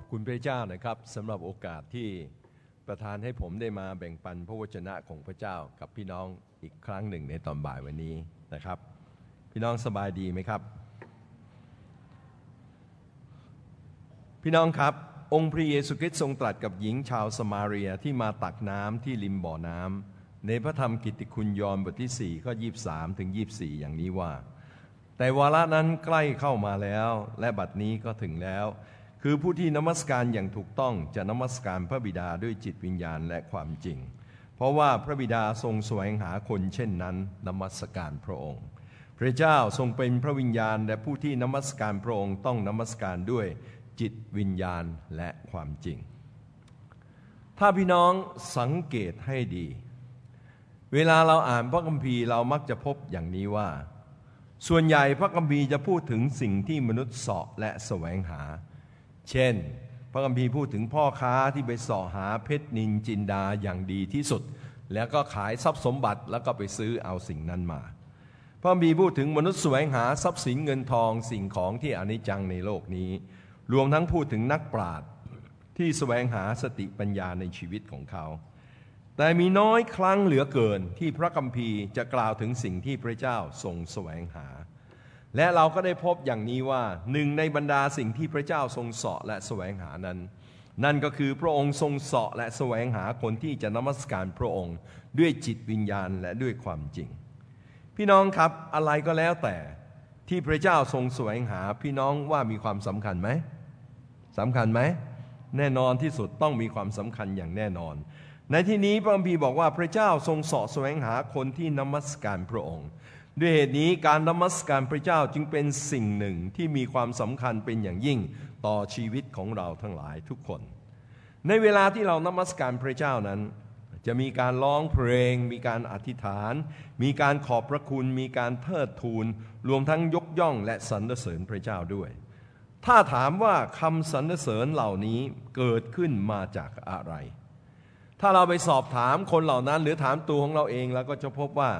อบคุณพระเจ้านะครับสำหรับโอกาสที่ประทานให้ผมได้มาแบ่งปันพระวจนะของพระเจ้ากับพี่น้องอีกครั้งหนึ่งในตอนบ่ายวันนี้นะครับ พี่น้องสบายดีไหมครับ พี่น้องครับ องค์พระเยซูคริสต์ทรงตรัสกับหญิงชาวสมาเรียที่มาตักน้ำที่ริมบ่อน้ำในพระธรรมกิตติคุณยอห์นบทที่4ข้อ23ถึง24 อย่างนี้ว่า แต่วาระนั้นใกล้เข้ามาแล้ว และบัดนี้ก็ถึงแล้ว คือผู้ที่นมัสการอย่างถูกต้องจะนมัสการพระบิดาด้วยจิตวิญญาณและความจริง เพราะว่าพระบิดาทรงแสวงหาคนเช่นนั้นนมัสการพระองค์ พระเจ้าทรงเป็นพระวิญญาณ และผู้ที่นมัสการพระองค์ต้องนมัสการด้วยจิตวิญญาณและความจริง ถ้าพี่น้องสังเกตให้ดี เวลาเราอ่านพระคัมภีร์เรามักจะพบอย่างนี้ว่า ส่วนใหญ่พระคัมภีร์จะพูดถึงสิ่งที่มนุษย์เสาะและแสวงหา เช่น พระคัมภีร์พูดถึงพ่อค้าที่ไปสาะหาเพชรนินจินดาอย่างดีที่สุด แล้วก็ขายทรัพย์สมบัติแล้วก็ไปซื้อเอาสิ่งนั้นมา พระคัมภีร์พูดถึงมนุษย์แสวงหาทรัพย์สินเงินทองสิ่งของที่อนิจจังในโลกนี้ รวมทั้งพูดถึงนักปราชญ์ที่แสวงหาสติปัญญาในชีวิตของเขา แต่มีน้อยครั้งเหลือเกินที่พระคัมภีร์จะกล่าวถึงสิ่งที่พระเจ้าทรงแสวงหา และเราก็ได้พบอย่างนี้ว่าหนึ่งในบรรดาสิ่งที่พระเจ้าทรงเสาะและแสวงหานั้น นั่นก็คือพระองค์ทรงเสาะและแสวงหาคนที่จะนมัสการพระองค์ ด้วยจิตวิญญาณและด้วยความจริง พี่น้องครับอะไรก็แล้วแต่ที่พระเจ้าทรงแสวงหาพี่น้องว่ามีความสำคัญไหมสำคัญไหมแน่นอนที่สุดต้องมีความสำคัญอย่างแน่นอน ในที่นี้พระคัมภีร์บอกว่าพระเจ้าทรงเสาะแสวงหาคนที่นมัสการพระองค์ ด้วยเหตุนี้การนมัสการพระเจ้าจึงเป็นสิ่งหนึ่งที่มีความสำคัญเป็นอย่างยิ่งต่อชีวิตของเราทั้งหลายทุกคน ในเวลาที่เรานมัสการพระเจ้านั้น จะมีการร้องเพลง มีการอธิษฐาน มีการขอบพระคุณ มีการเทิดทูน รวมทั้งยกย่องและสรรเสริญพระเจ้าด้วย ถ้าถามว่าคำสรรเสริญเหล่านี้เกิดขึ้นมาจากอะไร ถ้าเราไปสอบถามคนเหล่านั้น หรือถามตัวของเราเองแล้วก็จะพบว่า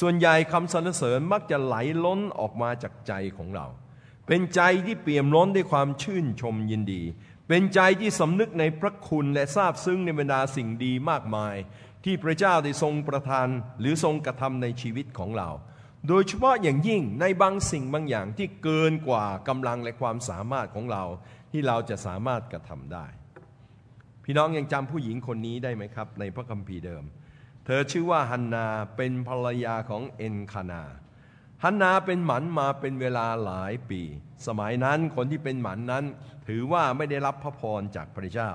ส่วนใหญ่คำสรรเสริญมักจะไหลล้นออกมาจากใจของเรา เป็นใจที่เปี่ยมล้นด้วยความชื่นชมยินดี เป็นใจที่สำนึกในพระคุณและทราบซึ้งในบรรดาสิ่งดีมากมาย ที่พระเจ้าได้ทรงประทานหรือทรงกระทำในชีวิตของเรา โดยเฉพาะอย่างยิ่งในบางสิ่งบางอย่างที่เกินกว่ากำลังและความสามารถของเรา ที่เราจะสามารถกระทำได้ พี่น้องยังจำผู้หญิงคนนี้ได้ไหมครับ ในพระคัมภีร์เดิม เธอชื่อว่าฮันนาเป็นภรรยาของเอ็นคานา ฮันนาเป็นหมันมาเป็นเวลาหลายปี สมัยนั้นคนที่เป็นหมันนั้น ถือว่าไม่ได้รับพระพรจากพระเจ้า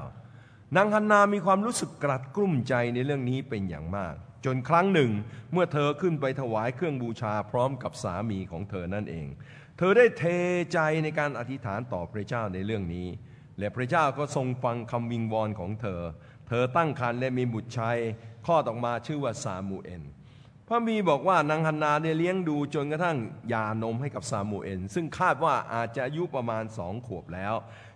นางฮันนามีความรู้สึกกรัดกลุ้มใจในเรื่องนี้เป็นอย่างมาก จนครั้งหนึ่ง เมื่อเธอขึ้นไปถวายเครื่องบูชาพร้อมกับสามีของเธอนั่นเอง เธอได้เทใจในการอธิษฐานต่อพระเจ้าในเรื่องนี้ และพระเจ้าก็ทรงฟังคำวิงวอนของเธอ เธอตั้งครรภ์และมีบุตรชาย คลอดออกมาชื่อว่าซามูเอลพระมีบอกว่านางฮันนาได้เลี้ยงดูจนกระทั่งยานมให้กับซามูเอลซึ่งคาดว่าอาจจะอายุประมาณสองขวบแล้ว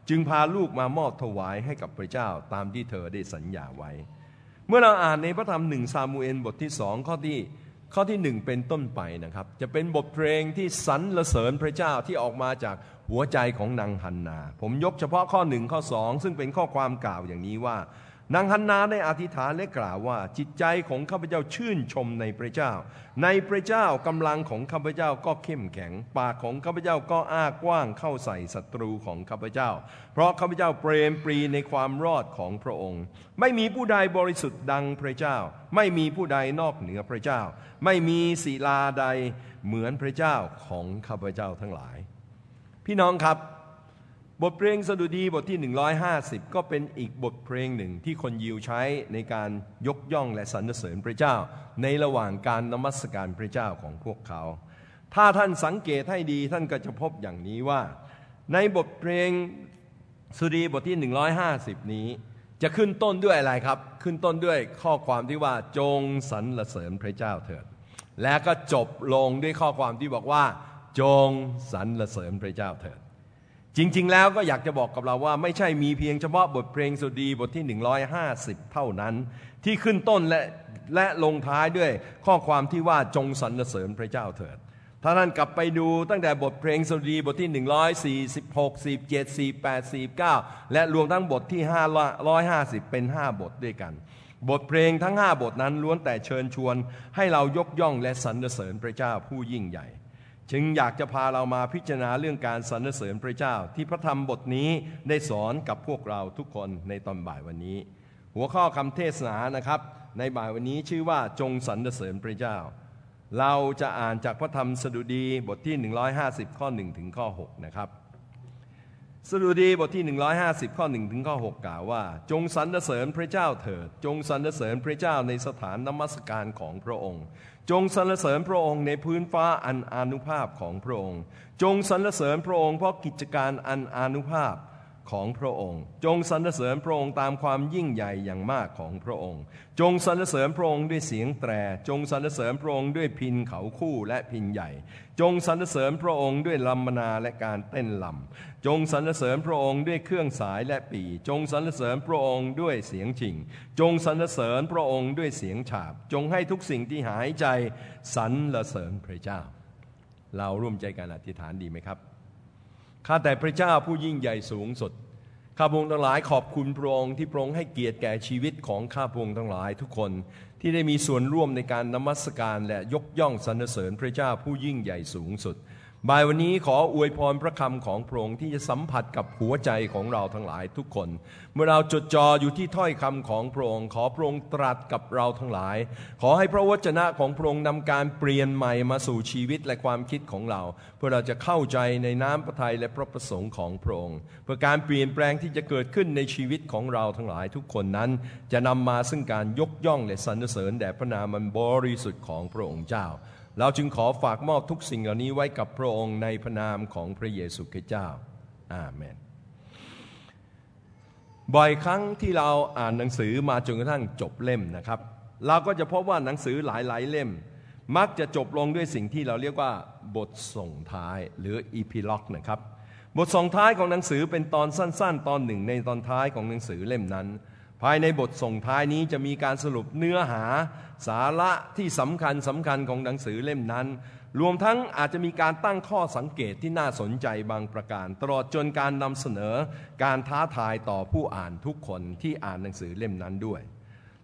จึงพาลูกมามอบถวายให้กับพระเจ้าตามที่เธอได้สัญญาไว้ เมื่อเราอ่านในพระธรรมหนึ่งซามูเอลบทที่สองข้อที่ข้อที่หนึ่งเป็นต้นไปนะครับ จะเป็นบทเพลงที่สรรเสริญพระเจ้าที่ออกมาจากหัวใจของนางฮันนา ผมยกเฉพาะข้อหนึ่งข้อสองซึ่งเป็นข้อความกล่าวอย่างนี้ว่า นางฮันนาได้อธิษฐานและกล่าวว่า จิตใจของข้าพเจ้าชื่นชมในพระเจ้า ในพระเจ้ากำลังของข้าพเจ้าก็เข้มแข็ง ปากของข้าพเจ้าก็อ้ากว้างเข้าใส่ศัตรูของข้าพเจ้า เพราะข้าพเจ้าเปรมปรีในความรอดของพระองค์ ไม่มีผู้ใดบริสุทธิ์ดังพระเจ้า ไม่มีผู้ใดนอกเหนือพระเจ้า ไม่มีศิลาใดเหมือนพระเจ้าของข้าพเจ้าทั้งหลาย พี่น้องครับ บทเพลงสดุดีบทที่ 150 ก็เป็นอีกบทเพลงหนึ่งที่คนยิวใช้ในการยกย่องและสรรเสริญพระเจ้า ในระหว่างการนมัสการพระเจ้าของพวกเขา ถ้าท่านสังเกตให้ดีท่านก็จะพบอย่างนี้ว่า ในบทเพลงสดุดีบทที่ 150 นี้ จะขึ้นต้นด้วยอะไรครับ ขึ้นต้นด้วยข้อความที่ว่าจงสรรเสริญพระเจ้าเถิด และก็จบลงด้วยข้อความที่บอกว่า จงสรรเสริญพระเจ้าเถิด จริง ๆ แล้วก็อยากจะบอกกับเราว่า ไม่ใช่มีเพียงเฉพาะบทเพลงสุดีบทที่ 150 เท่านั้น ที่ขึ้นต้นและและลงท้ายด้วยข้อความที่ว่าจงสรรเสริญพระเจ้าเถิด ถ้าท่านกลับไปดูตั้งแต่บทเพลงสดุดีบทที่ 146 47 48 49 และรวมทั้งบทที่ 550 เป็น 5 บทด้วยกัน บทเพลงทั้ง 5 บทนั้นล้วนแต่เชิญชวนให้เรายกย่องและสรรเสริญพระเจ้าผู้ยิ่งใหญ่ จึงอยากจะพาเรามาพิจารณาเรื่องการสรรเสริญพระเจ้า ที่พระธรรมบทนี้ได้สอนกับพวกเราทุกคนในตอนบ่ายวันนี้ หัวข้อคำเทศนานะครับ ในบ่ายวันนี้ชื่อว่าจงสรรเสริญพระเจ้า เราจะอ่านจากพระธรรมสดุดีบทที่ 150 ข้อ 1 ถึงข้อ 6 นะครับสดุดีบทที่ 150 ข้อ 1 ถึงข้อ 6 กล่าวว่า จงสรรเสริญพระเจ้าเถิด จงสรรเสริญพระเจ้าในสถานนมัสการของพระองค์ จงสรรเสริญพระองค์ในพื้นฟ้าอันอนุภาพของพระองค์ จงสรรเสริญพระองค์เพราะกิจการอันอนุภาพ ของพระองค์ จงสรรเสริญพระองค์ตามความยิ่งใหญ่อย่างมากของพระองค์ จงสรรเสริญพระองค์ด้วยเสียงแตร จงสรรเสริญพระองค์ด้วยพินเขาคู่และพินใหญ่ จงสรรเสริญพระองค์ด้วยลำมนาและการเต้นลำจงสรรเสริญพระองค์ด้วยเครื่องสายและปี จงสรรเสริญพระองค์ด้วยเสียงฉิง จงสรรเสริญพระองค์ด้วยเสียงฉาบ จงให้ทุกสิ่งที่หายใจสรรเสริญพระเจ้า เราร่วมใจกันอธิษฐานดีไหมครับ ข้าแต่พระเจ้าผู้ยิ่งใหญ่สูงสุดข้าพงทั้งหลายขอบคุณพระองค์ที่พระองค์ให้เกียรติแก่ชีวิตของข้าพงทั้งหลายทุกคนที่ได้มีส่วนร่วมในการนมัสการและยกย่องสรรเสริญพระเจ้าผู้ยิ่งใหญ่สูงสุด บ่ายวันนี้ขออวยพรพระคำของพระองค์ที่จะสัมผัสกับหัวใจของเราทั้งหลายทุกคน เมื่อเราจดจ่ออยู่ที่ถ้อยคำของพระองค์ ขอพระองค์ตรัสกับเราทั้งหลาย ขอให้พระวจนะของพระองค์นำการเปลี่ยนใหม่มาสู่ชีวิตและความคิดของเรา เพื่อเราจะเข้าใจในน้ำพระทัยและพระประสงค์ของพระองค์เพื่อการเปลี่ยนแปลงที่จะเกิดขึ้นในชีวิตของเราทั้งหลายทุกคนนั้น จะนำมาซึ่งการยกย่องและสรรเสริญแด่พระนามมันบริสุทธิ์ของพระองค์เจ้า เราจึงขอฝากมอบทุกสิ่งเหล่านี้ไว้กับพระองค์ในพระนามของพระเยซูคริสต์เจ้า อาเมน บ่อยครั้งที่เราอ่านหนังสือมาจนกระทั่งจบเล่มนะครับ เราก็จะพบว่าหนังสือหลายๆเล่ม มักจะจบลงด้วยสิ่งที่เราเรียกว่าบทส่งท้ายหรืออีพิล็อกนะครับ บทส่งท้ายของหนังสือเป็นตอนสั้น ๆ ตอนหนึ่งในตอนท้ายของหนังสือเล่มนั้น ภายในบทส่งท้ายนี้จะมีการสรุปเนื้อหาสาระที่สำคัญสำคัญของหนังสือเล่มนั้น รวมทั้งอาจจะมีการตั้งข้อสังเกตที่น่าสนใจบางประการ ตลอดจนการนำเสนอการท้าทายต่อผู้อ่านทุกคนที่อ่านหนังสือเล่มนั้นด้วย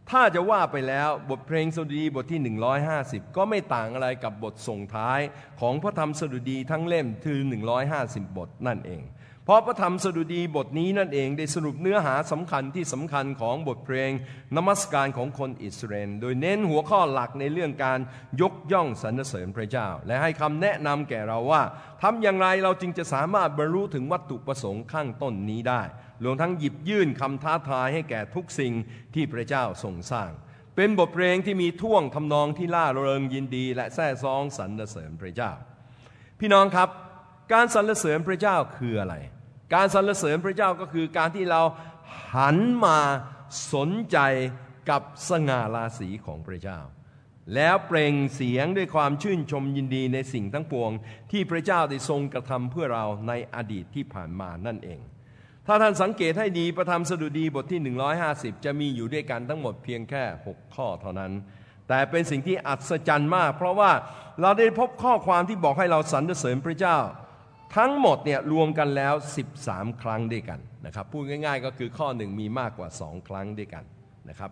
ถ้าจะว่าไปแล้วบทเพลงสดุดีบทที่ 150 ก็ไม่ต่างอะไรกับบทส่งท้ายของพระธรรมสดุดีทั้งเล่มคือ 150 บทนั่นเอง ราะพระธรรมสดุดีบทนี้นั่นเองได้สรุปเนื้อหาสำคัญที่สำคัญของบทเพลงนมัสการของคนอิสราเอลโดยเน้นหัวข้อหลักในเรื่องการยกย่องสรรเสริญพระเจ้า และให้คำแนะนำแก่เราว่าทำอย่างไรเราจึงจะสามารถบรรลุถึงวัตถุประสงค์ข้างต้นนี้ได้รวมทั้งหยิบยื่นคำท้าทายให้แก่ทุกสิ่งที่พระเจ้าทรงสร้าง เป็นบทเพลงที่มีท่วงทำนองที่ล่าเริงยินดี และแท้ซองสรรเสริญพระเจ้า พี่น้องครับ การสรรเสริญพระเจ้าคืออะไร การสรรเสริญพระเจ้าก็คือการที่เราหันมาสนใจกับสง่าราศีของพระเจ้า แล้วเปล่งเสียงด้วยความชื่นชมยินดีในสิ่งทั้งปวง ที่พระเจ้าได้ทรงกระทำเพื่อเราในอดีตที่ผ่านมานั่นเอง ถ้าท่านสังเกตให้ดีประธรรมสดุดีบทที่ 150 จะมีอยู่ด้วยกันทั้งหมดเพียงแค่ 6 ข้อเท่านั้น แต่เป็นสิ่งที่อัศจรรย์มาก เพราะว่าเราได้พบข้อความที่บอกให้เราสรรเสริญพระเจ้า ทั้งหมดเนี่ยรวมกันแล้ว 13 ครั้งด้วยกันนะครับพูดง่ายๆ ก็คือข้อหนึ่งมีมากกว่า 2 ครั้งด้วยกันนะครับ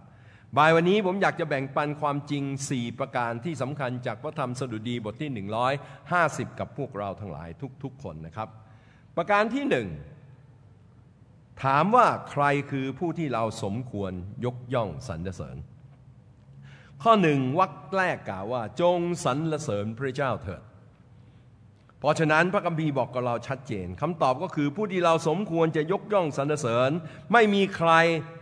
บ่ายวันนี้ผมอยากจะแบ่งปันความจริง 4 ประการที่สำคัญจากพระธรรมสดุดีบทที่ 150 กับพวกเราทั้งหลายทุกๆคนนะครับ ประการที่หนึ่งถามว่าใครคือผู้ที่เราสมควรยกย่องสรรเสริญ ข้อหนึ่งวรรคแรกกล่าวว่าจงสรรเสริญพระเจ้าเถิด เพราะฉะนั้นพระคัมภีร์บอกกับเราชัดเจนคำตอบก็คือผู้ที่เราสมควรจะยกย่องสรรเสริญ ไม่มีใคร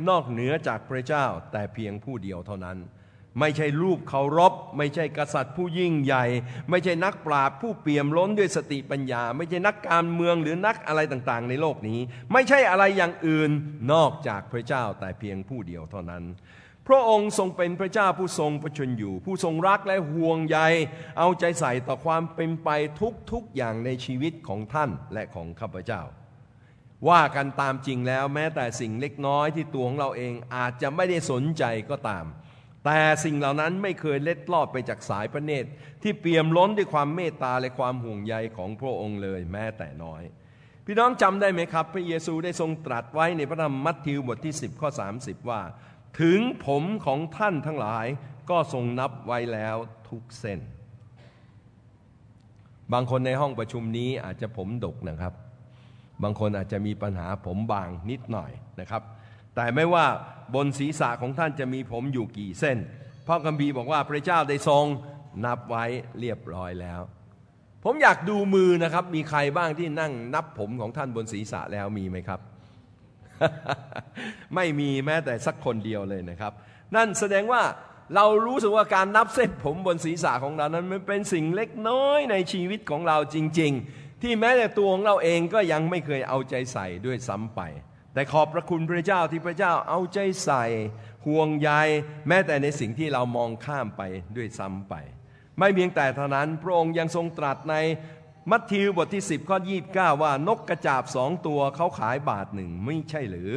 นอกเหนือจากพระเจ้า แต่เพียงผู้เดียวเท่านั้น ไม่ใช่รูปเคารพ ไม่ใช่กษัตริย์ผู้ยิ่งใหญ่ ไม่ใช่นักปราชญ์ผู้เปี่ยมล้นด้วยสติปัญญา ไม่ใช่นักการเมืองหรือนักอะไรต่างๆ ในโลกนี้ ไม่ใช่อะไรอย่างอื่นนอกจากพระเจ้าแต่เพียงผู้เดียวเท่านั้น พระองค์ทรงเป็นพระเจ้าผู้ทรงประชนอยู่ ผู้ทรงรักและห่วงใย เอาใจใส่ต่อความเป็นไปทุกๆอย่างในชีวิตของท่านและของข้าพเจ้า ว่ากันตามจริงแล้วแม้แต่สิ่งเล็กน้อยที่ตัวของเราเองอาจจะไม่ได้สนใจก็ตาม แต่สิ่งเหล่านั้นไม่เคยเล็ดลอดไปจากสายพระเนตรที่เปี่ยมล้นด้วยความเมตตาและความห่วงใยของพระองค์เลยแม้แต่น้อยพี่น้องจำได้ไหมครับ พระเยซูได้ทรงตรัสไว้ในพระธรรมมัทธิวบทที่ 10 ข้อ 30 ว่า ถึงผมของท่านทั้งหลายก็ทรงนับไว้แล้วทุกเส้น บางคนในห้องประชุมนี้อาจจะผมดกนะครับ บางคนอาจจะมีปัญหาผมบางนิดหน่อยนะครับ แต่ไม่ว่าบนศีรษะของท่านจะมีผมอยู่กี่เส้น พระคัมภีร์บอกว่าพระเจ้าได้ทรงนับไว้เรียบร้อยแล้ว ผมอยากดูมือนะครับ มีใครบ้างที่นั่งนับผมของท่านบนศีรษะแล้วมีไหมครับ ไม่มีแม้แต่สักคนเดียวเลยนะครับ นั่นแสดงว่าเรารู้สึกว่าการนับเส้นผมบนศีรษะของเรานั้นมันเป็นสิ่งเล็กน้อยในชีวิตของเราจริง ๆ ที่แม้แต่ตัวของเราเองก็ยังไม่เคยเอาใจใส่ด้วยซ้ำไป แต่ขอบพระคุณพระเจ้าที่พระเจ้าเอาใจใส่ ห่วงใยแม้แต่ในสิ่งที่เรามองข้ามไปด้วยซ้ำไป ไม่เพียงแต่เท่านั้นพระองค์ยังทรงตรัสใน มัทธิวบทที่ 10 ข้อ 29 ว่านกกระจาบสองตัวเขาขายบาทหนึ่งไม่ใช่หรือ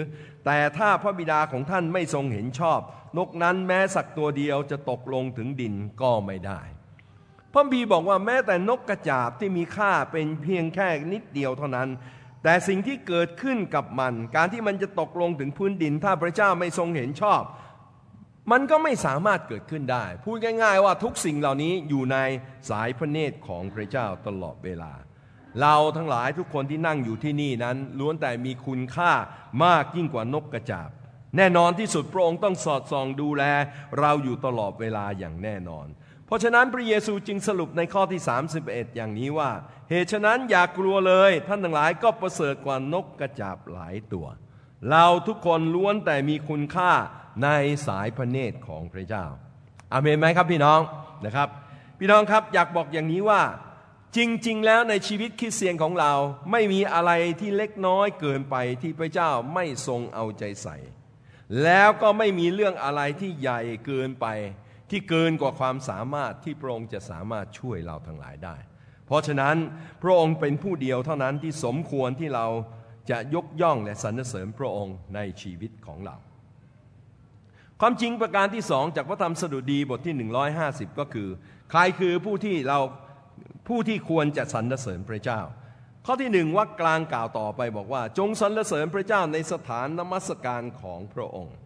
แต่ถ้าพระบิดาของท่านไม่ทรงเห็นชอบ นกนั้นแม้สักตัวเดียวจะตกลงถึงดินก็ไม่ได้พระบีบอกว่าแม้แต่นกกระจาบที่มีค่าเป็นเพียงแค่นิดเดียวเท่านั้น แต่สิ่งที่เกิดขึ้นกับมัน การที่มันจะตกลงถึงพื้นดิน ถ้าพระเจ้าไม่ทรงเห็นชอบ มันก็ไม่สามารถเกิดขึ้นได้ พูดง่าย ๆ ว่าทุกสิ่งเหล่านี้อยู่ในสายพระเนตรของพระเจ้าตลอดเวลา เราทั้งหลายทุกคนที่นั่งอยู่ที่นี่นั้นล้วนแต่มีคุณค่ามากยิ่งกว่านกกระจาบ แน่นอนที่สุดพระองค์ต้องสอดส่องดูแล เราอยู่ตลอดเวลาอย่างแน่นอน เพราะฉะนั้นพระเยซูจึงสรุปในข้อที่ 31 อย่างนี้ว่า เหตุฉะนั้นอย่ากกลัวเลย ท่านทั้งหลายก็ประเสริฐกว่านกกระจาบหลายตัว เราทุกคนล้วนแต่มีคุณค่า ในสายพระเนตรของพระเจ้าอาเมนไหมครับพี่น้องนะครับ พี่น้องครับอยากบอกอย่างนี้ว่าจริง ๆ แล้วในชีวิตคริสเตียนของเราไม่มีอะไรที่เล็กน้อยเกินไปที่พระเจ้าไม่ทรงเอาใจใส่ แล้วก็ไม่มีเรื่องอะไรที่ใหญ่เกินไป ที่เกินกว่าความสามารถที่พระองค์จะสามารถช่วยเราทั้งหลายได้ เพราะฉะนั้นพระองค์เป็นผู้เดียวเท่านั้นที่สมควรที่เราจะยกย่องและสรรเสริญพระองค์ในชีวิตของเรา ความจริงประการที่สองจากพระธรรมสดุดีบทที่ 150 ก็คือ ใครคือผู้ที่เราผู้ที่ควรจะสรรเสริญพระเจ้า ข้อที่หนึ่งว่ากลางกล่าวต่อไปบอกว่า จงสรรเสริญพระเจ้าในสถานนมัสการของพระองค์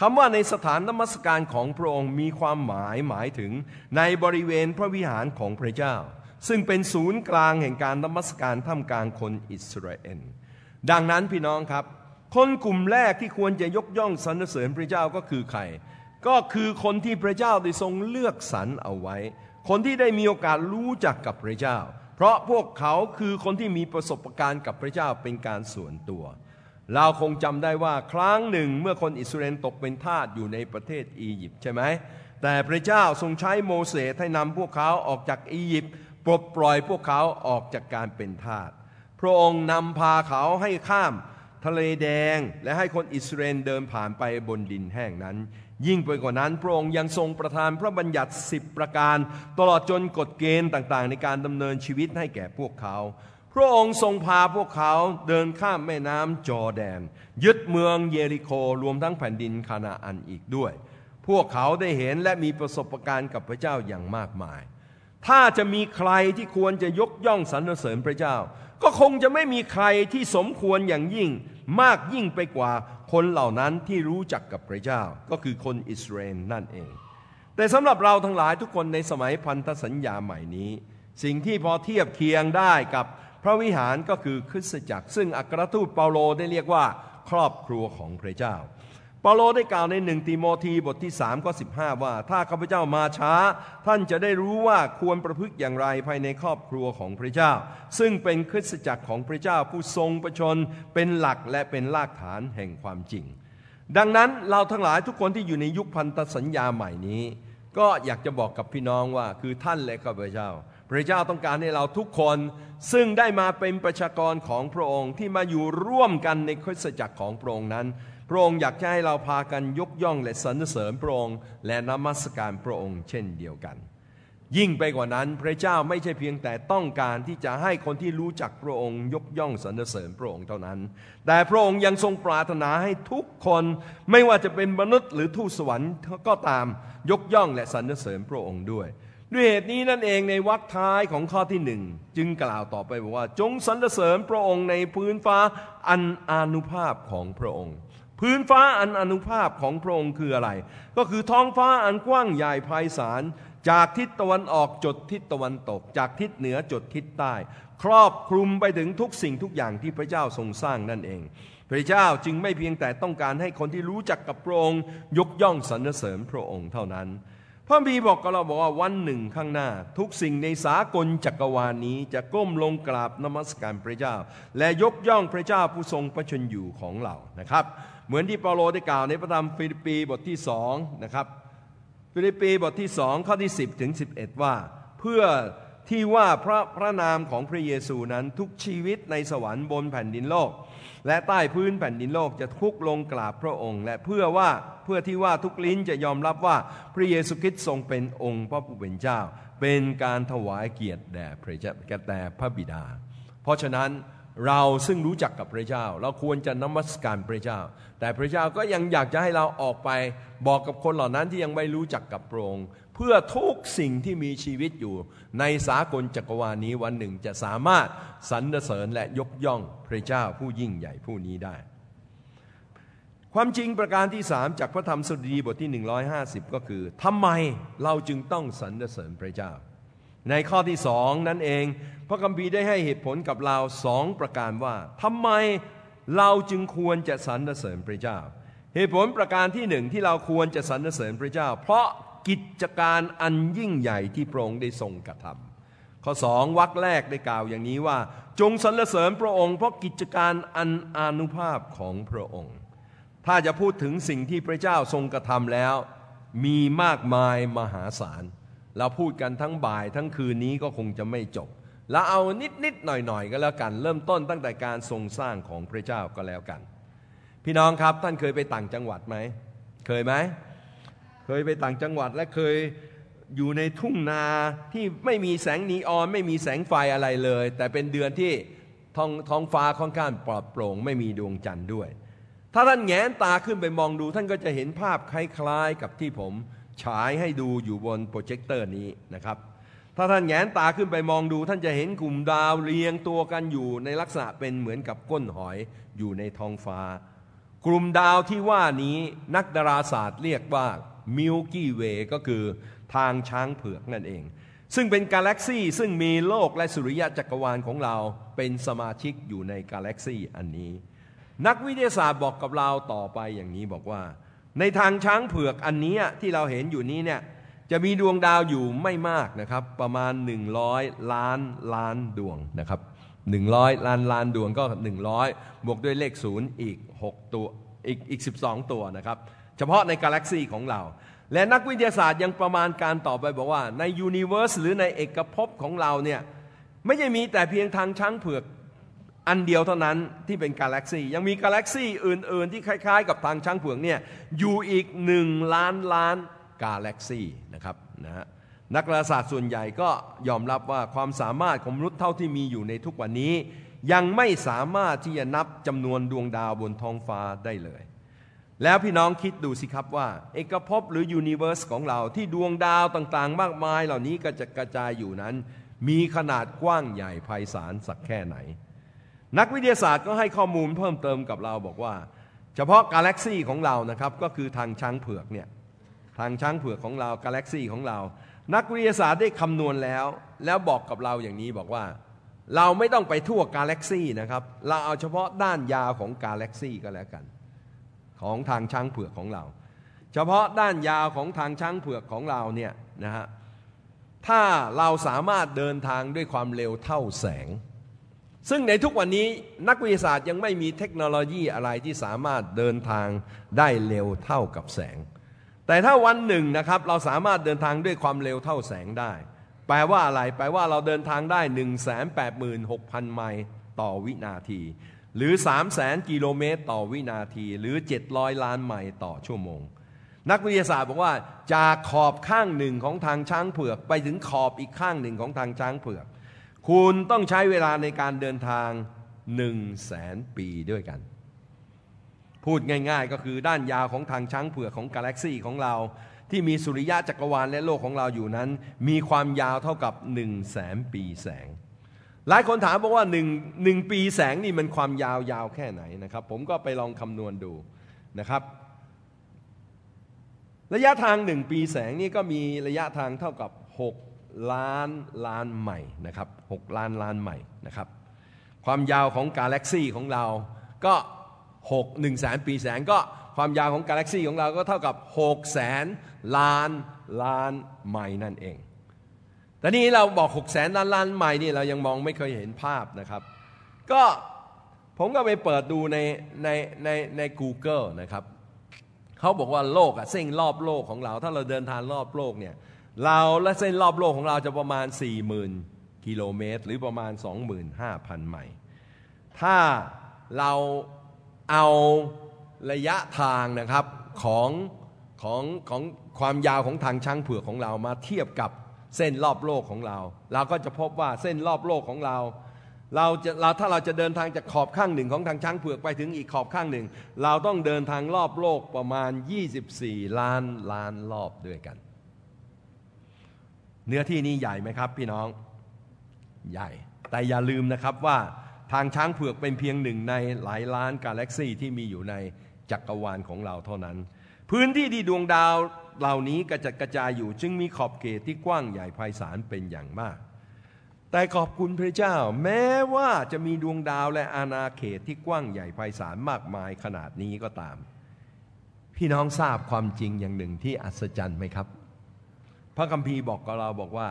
คำว่าในสถานนมัสการของพระองค์มีความหมายหมายถึงในบริเวณพระวิหารของพระเจ้า ซึ่งเป็นศูนย์กลางแห่งการนมัสการท่ามกลางคนอิสราเอลดังนั้นพี่น้องครับ คนกลุ่มแรกที่ควรจะยกย่องสรรเสริญพระเจ้าก็คือใคร ก็คือคนที่พระเจ้าได้ทรงเลือกสรรเอาไว้ คนที่ได้มีโอกาสรู้จักกับพระเจ้า เพราะพวกเขาคือคนที่มีประสบการณ์กับพระเจ้าเป็นการส่วนตัว เราคงจำได้ว่าครั้งหนึ่งเมื่อคนอิสราเอลตกเป็นทาสอยู่ในประเทศอียิปต์ใช่ไหม แต่พระเจ้าทรงใช้โมเสสให้นำพวกเขาออกจากอียิปต์ปลดปล่อยพวกเขาออกจากการเป็นทาส พระองค์นำพาเขาให้ข้าม ทะเลแดง และให้คนอิสราเอลเดินผ่านไปบนดินแห้งนั้น ยิ่งไปกว่านั้นพระองค์ยังทรงประทานพระบัญญัติสิบประการ ตลอดจนกฎเกณฑ์ต่างๆ ในการดำเนินชีวิตให้แก่พวกเขา พระองค์ทรงพาพวกเขาเดินข้ามแม่น้ำจอแดน ยึดเมืองเยริโครวมทั้งแผ่นดินคานาอันอีกด้วย พวกเขาได้เห็นและมีประสบการณ์กับพระเจ้าอย่างมากมาย ถ้าจะมีใครที่ควรจะยกย่องสรรเสริญพระเจ้าก็คงจะไม่มีใครที่สมควรอย่างยิ่ง มากยิ่งไปกว่าคนเหล่านั้นที่รู้จักกับพระเจ้า ก็คือคนอิสราเอลนั่นเอง แต่สำหรับเราทั้งหลายทุกคนในสมัยพันธสัญญาใหม่นี้ สิ่งที่พอเทียบเคียงได้กับพระวิหารก็คือคริสตจักร ซึ่งอัครทูตเปาโลได้เรียกว่าครอบครัวของพระเจ้า เปาโลได้กล่าวในหนึ่งติโมธีบทที่3ข้อ15 ว่า ถ้าข้าพเจ้ามาช้า ท่านจะได้รู้ว่าควรประพฤติอย่างไรภายในครอบครัวของพระเจ้า ซึ่งเป็นคริสตจักรของพระเจ้าผู้ทรงประชนเป็นหลักและเป็นรากฐานแห่งความจริง ดังนั้นเราทั้งหลายทุกคนที่อยู่ในยุคพันธสัญญาใหม่นี้ ก็อยากจะบอกกับพี่น้องว่าคือท่านและข้าพเจ้าพระเจ้าต้องการให้เราทุกคนซึ่งได้มาเป็นประชากรของพระองค์ที่มาอยู่ร่วมกันในคริสตจักรของพระองค์นั้น พระองค์อยากให้เราพากันยกย่องและสรรเสริญพระองค์และนมัสการพระองค์เช่นเดียวกัน ยิ่งไปกว่านั้นพระเจ้าไม่ใช่เพียงแต่ต้องการที่จะให้คนที่รู้จักพระองค์ ยกย่องสรรเสริญพระองค์เท่านั้น แต่พระองค์ยังทรงปรารถนาให้ทุกคนไม่ว่าจะเป็นมนุษย์หรือทูตสวรรค์ก็ตามยกย่องและสรรเสริญพระองค์ด้วยด้วยเหตุนี้นั่นเองในวรรคท้ายของข้อที่หนึ่งจึงกล่าวต่อไปบอกว่า จงสรรเสริญพระองค์ในพื้นฟ้าอันอนุภาพของพระองค์ พื้นฟ้าอันอนุภาพของพระองค์คืออะไร ก็คือท้องฟ้าอันกว้างใหญ่ไพศาลจากทิศตะวันออกจดทิศตะวันตก จากทิศเหนือจดทิศใต้ ครอบคลุมไปถึงทุกสิ่งทุกอย่างที่พระเจ้าทรงสร้างนั่นเอง พระเจ้าจึงไม่เพียงแต่ต้องการให้คนที่รู้จักกับพระองค์ยกย่องสรรเสริญพระองค์เท่านั้นพระคัมภีร์บอกกับเราบอกว่าวันหนึ่งข้างหน้า ทุกสิ่งในสากลจักรวาลนี้จะก้มลงกราบนมัสการพระเจ้า และยกย่องพระเจ้าผู้ทรงพระชนม์อยู่ของเรานะครับ เหมือนที่เปาโลได้กล่าวในพระธรรมฟิลิปปีบทที่สองนะครับฟิลิปปีบทที่สองข้อที่ 10ถึง11 ว่า เพื่อที่ว่าพระพระนามของพระเยซูนั้นทุกชีวิตในสวรรค์บนแผ่นดินโลก และใต้พื้นแผ่นดินโลกจะคุกลงกราบพระองค์ และเพื่อว่าเพื่อที่ว่าทุกลิ้นจะยอมรับว่าพระเยซูคริสต์ทรงเป็นองค์พระผู้เป็นเจ้า เป็นการถวายเกียรติแด่พระเจ้าแด่พระบิดา เพราะฉะนั้น เราซึ่งรู้จักกับพระเจ้า เราควรจะนมัสการพระเจ้า แต่พระเจ้าก็ยังอยากจะให้เราออกไปบอกกับคนเหล่านั้นที่ยังไม่รู้จักกับพระองค์เพื่อทุกสิ่งที่มีชีวิตอยู่ ในสากลจักรวาลนี้วันหนึ่งจะสามารถสรรเสริญและยกย่องพระเจ้าผู้ยิ่งใหญ่ผู้นี้ได้ ความจริงประการที่สามจากพระธรรมสดีบทที่ 150 ก็คือทำไมเราจึงต้องสรรเสริญพระเจ้า ในข้อที่สองนั่นเอง พระคัมภีร์ได้ให้เหตุผลกับเราสองประการว่าทำไมเราจึงควรจะสรรเสริญพระเจ้า เหตุผลประการที่หนึ่งที่เราควรจะสรรเสริญพระเจ้า เพราะกิจการอันยิ่งใหญ่ที่พระองค์ได้ทรงกระทำข้อสองวรรคแรกได้กล่าวอย่างนี้ว่า จงสรรเสริญพระองค์ เพราะกิจการอันอนุภาพของพระองค์ ถ้าจะพูดถึงสิ่งที่พระเจ้าทรงกระทำแล้ว มีมากมายมหาศาลเราพูดกันทั้งบ่ายทั้งคืนนี้ก็คงจะไม่จบ แล้วเอานิดนิดหน่อยหน่อยก็แล้วกัน เริ่มต้นตั้งแต่การทรงสร้างของพระเจ้าก็แล้วกัน พี่น้องครับท่านเคยไปต่างจังหวัดไหมเคยไหมเคยไปต่างจังหวัดและเคยอยู่ในทุ่งนาที่ไม่มีแสงนีออน ไม่มีแสงไฟอะไรเลย แต่เป็นเดือนที่ท้องท้องฟ้าค่อนข้างปลอดโปร่ง ไม่มีดวงจันทร์ด้วย ถ้าท่านแหงนตาขึ้นไปมองดู ท่านก็จะเห็นภาพคล้ายๆกับที่ผมฉายให้ดูอยู่บนโปรเจคเตอร์นี้นะครับ ถ้าท่านแหงนตาขึ้นไปมองดู ท่านจะเห็นกลุ่มดาวเรียงตัวกันอยู่ในลักษณะเป็นเหมือนกับก้นหอยอยู่ในท้องฟ้า กลุ่มดาวที่ว่านี้นักดาราศาสตร์เรียกว่ามิลกี้เวย์ก็คือทางช้างเผือกนั่นเอง ซึ่งเป็นกาแล็กซี่ซึ่งมีโลกและสุริยะจักรวาลของเราเป็นสมาชิกอยู่ในกาแล็กซี่อันนี้ นักวิทยาศาสตร์บอกกับเราต่อไปอย่างนี้บอกว่า ในทางช้างเผือกอันนี้ที่เราเห็นอยู่นี้เนี่ย จะมีดวงดาวอยู่ไม่มากนะครับ ประมาณ 100 ล้านล้านดวงนะครับ 100 ล้านล้านดวงก็ 100 บวกด้วยเลขศูนย์อีก 6 ตัวอีกอีก 12 ตัวนะครับ เฉพาะในกาแล็กซีของเรา และนักวิทยาศาสตร์ยังประมาณการต่อไปบอกว่าในยูนิเวอร์สหรือในเอกภพของเราเนี่ยไม่ใช่มีแต่เพียงทางช้างเผือกอันเดียวเท่านั้นที่เป็นกาแล็กซียังมีกาแล็กซีอื่น ๆ ที่คล้าย ๆ กับทางช้างเผือกเนี่ยอยู่อีกหนึ่งล้านล้าน กาแล็กซีนะครับนะฮะนักดาราศาสตร์ส่วนใหญ่ก็ยอมรับว่าความสามารถของมนุษย์เท่าที่มีอยู่ในทุกวันนี้ ยังไม่สามารถที่จะนับจำนวนดวงดาวบนท้องฟ้าได้เลย แล้วพี่น้องคิดดูสิครับว่า เอกภพหรือยูนิเวอร์สของเราที่ดวงดาวต่างๆ มากมายเหล่านี้ก็จะกระจายอยู่นั้น มีขนาดกว้างใหญ่ไพศาลสักแค่ไหน นักวิทยาศาสตร์ก็ให้ข้อมูลเพิ่มเติมกับเราบอกว่า เฉพาะกาแล็กซีของเรานะครับก็คือทางช้างเผือกเนี่ย ทางช้างเผือกของเรากาแล็กซีของเรา นักวิทยาศาสตร์ได้คำนวณแล้ว แล้วบอกกับเราอย่างนี้บอกว่า เราไม่ต้องไปทั่วกาแล็กซีนะครับ เราเอาเฉพาะด้านยาวของกาแล็กซีก็แล้วกัน ของทางช้างเผือกของเรา เฉพาะด้านยาวของทางช้างเผือกของเราเนี่ยนะฮะถ้าเราสามารถเดินทางด้วยความเร็วเท่าแสง ซึ่งในทุกวันนี้นักวิทยาศาสตร์ยังไม่มีเทคโนโลยีอะไรที่สามารถเดินทางได้เร็วเท่ากับแสง แต่ถ้าวันหนึ่งนะครับเราสามารถเดินทางด้วยความเร็วเท่าแสงได้ แปลว่าอะไร แปลว่าเราเดินทางได้ 1 8 6 0 0 0 ไมล์ต่อวินาที หรือ 3 0 0แสนกิโลเมตรต่อวินาที หรือ 700 ล้านไมล์ต่อชั่วโมง นักวิทยาศาสตร์บอกว่าจากขอบข้างหนึ่งของทางช้างเผือก ไปถึงขอบอีกข้างหนึ่งของทางช้างเผือก คุณต้องใช้เวลาในการเดินทางหนึ่งแสนปีด้วยกัน พูดง่ายๆ ก็คือด้านยาวของทางช้างเผือกของกาแล็กซีของเรา ที่มีสุริยะจักรวาลและโลกของเราอยู่นั้น มีความยาวเท่ากับหนึ่งแสนปีแสง หลายคนถามบอกว่าหนึ่งหนึ่งปีแสงนี่มันความยาวยาวแค่ไหนนะครับ ผมก็ไปลองคำนวณดูนะครับ ระยะทางหนึ่งปีแสงนี่ก็มีระยะทางเท่ากับ 6 ล้านล้านใหม่นะครับ6ล้านล้านใหม่นะครับ ความยาวของกาแล็กซีของเราก็ 6 1แสนปีแสงก็ความยาวของกาแล็กซีของเราก็เท่ากับ 6 แสนล้านล้านใหม่นั่นเอง แต่นี้เราบอก 6 แสนล้านล้านใหม่นี่เรายังมองไม่เคยเห็นภาพนะครับ ก็ผมก็ไปเปิดดูในในในใน Google นะครับเขาบอกว่าโลกอะเส้นรอบโลกของเรา ถ้าเราเดินทางรอบโลกเนี่ยเราและเส้นรอบโลกของเราจะประมาณ 40,000 กิโลเมตร หรือประมาณ 25,000 ไมล์ถ้าเรา เอาระยะทางนะครับของของของความยาวของทางช้างเผือกของเรามาเทียบกับเส้นรอบโลกของเรา เราก็จะพบว่าเส้นรอบโลกของเรา เราจะเราถ้าเราจะเดินทางจากขอบข้างหนึ่งของทางช้างเผือกไปถึงอีกขอบข้างหนึ่ง เราต้องเดินทางรอบโลกประมาณ 24 ล้านล้านรอบด้วยกัน เนื้อที่นี้ใหญ่ไหมครับ พี่น้องใหญ่ แต่อย่าลืมนะครับว่า ทางช้างเผือกเป็นเพียงหนึ่งในหลายล้านกาแล็กซี่ที่มีอยู่ในจักรวาลของเราเท่านั้น พื้นที่ที่ดวงดาวเหล่านี้กระจัดกระจายอยู่จึงมีขอบเขตที่กว้างใหญ่ไพศาลเป็นอย่างมาก แต่ขอบคุณพระเจ้า แม้ว่าจะมีดวงดาวและอาณาเขตที่กว้างใหญ่ไพศาลมากมายขนาดนี้ก็ตาม พี่น้องทราบความจริงอย่างหนึ่งที่อัศจรรย์ไหมครับ พระคัมภีร์บอกกับเราบอกว่า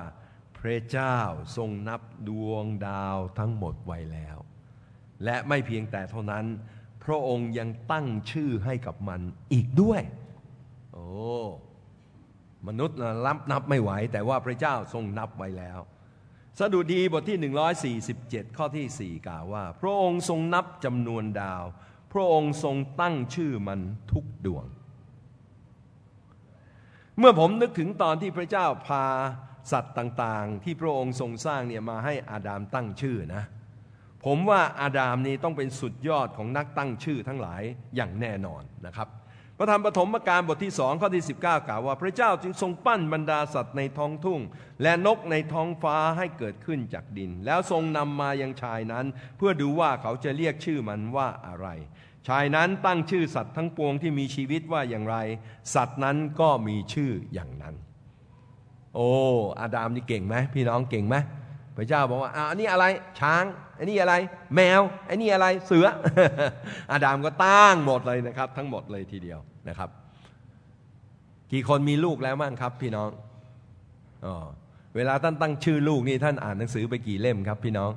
ระเจ้าทรงนับดวงดาวทั้งหมดไว้แล้ว และไม่เพียงแต่เท่านั้น พระองค์ยังตั้งชื่อให้กับมันอีกด้วย โอ้มนุษย์รับนับไม่ไหว แต่ว่าพระเจ้าทรงนับไว้แล้ว สดุดีบทที่ 147 ข้อที่ 4 กล่าวว่า พระองค์ทรงนับจำนวนดาว พระองค์ทรงตั้งชื่อมันทุกดวง เมื่อผมนึกถึงตอนที่พระเจ้าพา สัตว์ต่างๆ ที่พระองค์ทรงสร้างเนี่ยมาให้อาดามตั้งชื่อนะ ผมว่าอาดามนี่ต้องเป็นสุดยอดของนักตั้งชื่อทั้งหลายอย่างแน่นอนนะครับ พระธรรมปฐมกาลบทที่สองข้อที่ 19 กล่าวว่า พระเจ้าจึงทรงปั้นบรรดาสัตว์ในท้องทุ่ง และนกในท้องฟ้าให้เกิดขึ้นจากดิน แล้วทรงนำมายังชายนั้น เพื่อดูว่าเขาจะเรียกชื่อมันว่าอะไรชายนั้นตั้งชื่อสัตว์ทั้งปวงที่มีชีวิตว่าอย่างไร สัตว์นั้นก็มีชื่ออย่างนั้น โอ้อาดามนี่เก่งไหมพี่น้องเก่งไหมพระเจ้าบอกว่าอันนี้อะไรช้างอันนี้อะไร แมวอันนี้อะไรเสือ อาดามก็ตั้งหมดเลยนะครับ ทั้งหมดเลยทีเดียวนะครับ กี่คนมีลูกแล้วมั่งครับ พี่น้องอ๋อเวลาท่านตั้งชื่อลูกนี่ท่านอ่านหนังสือไปกี่เล่มครับ พี่น้อง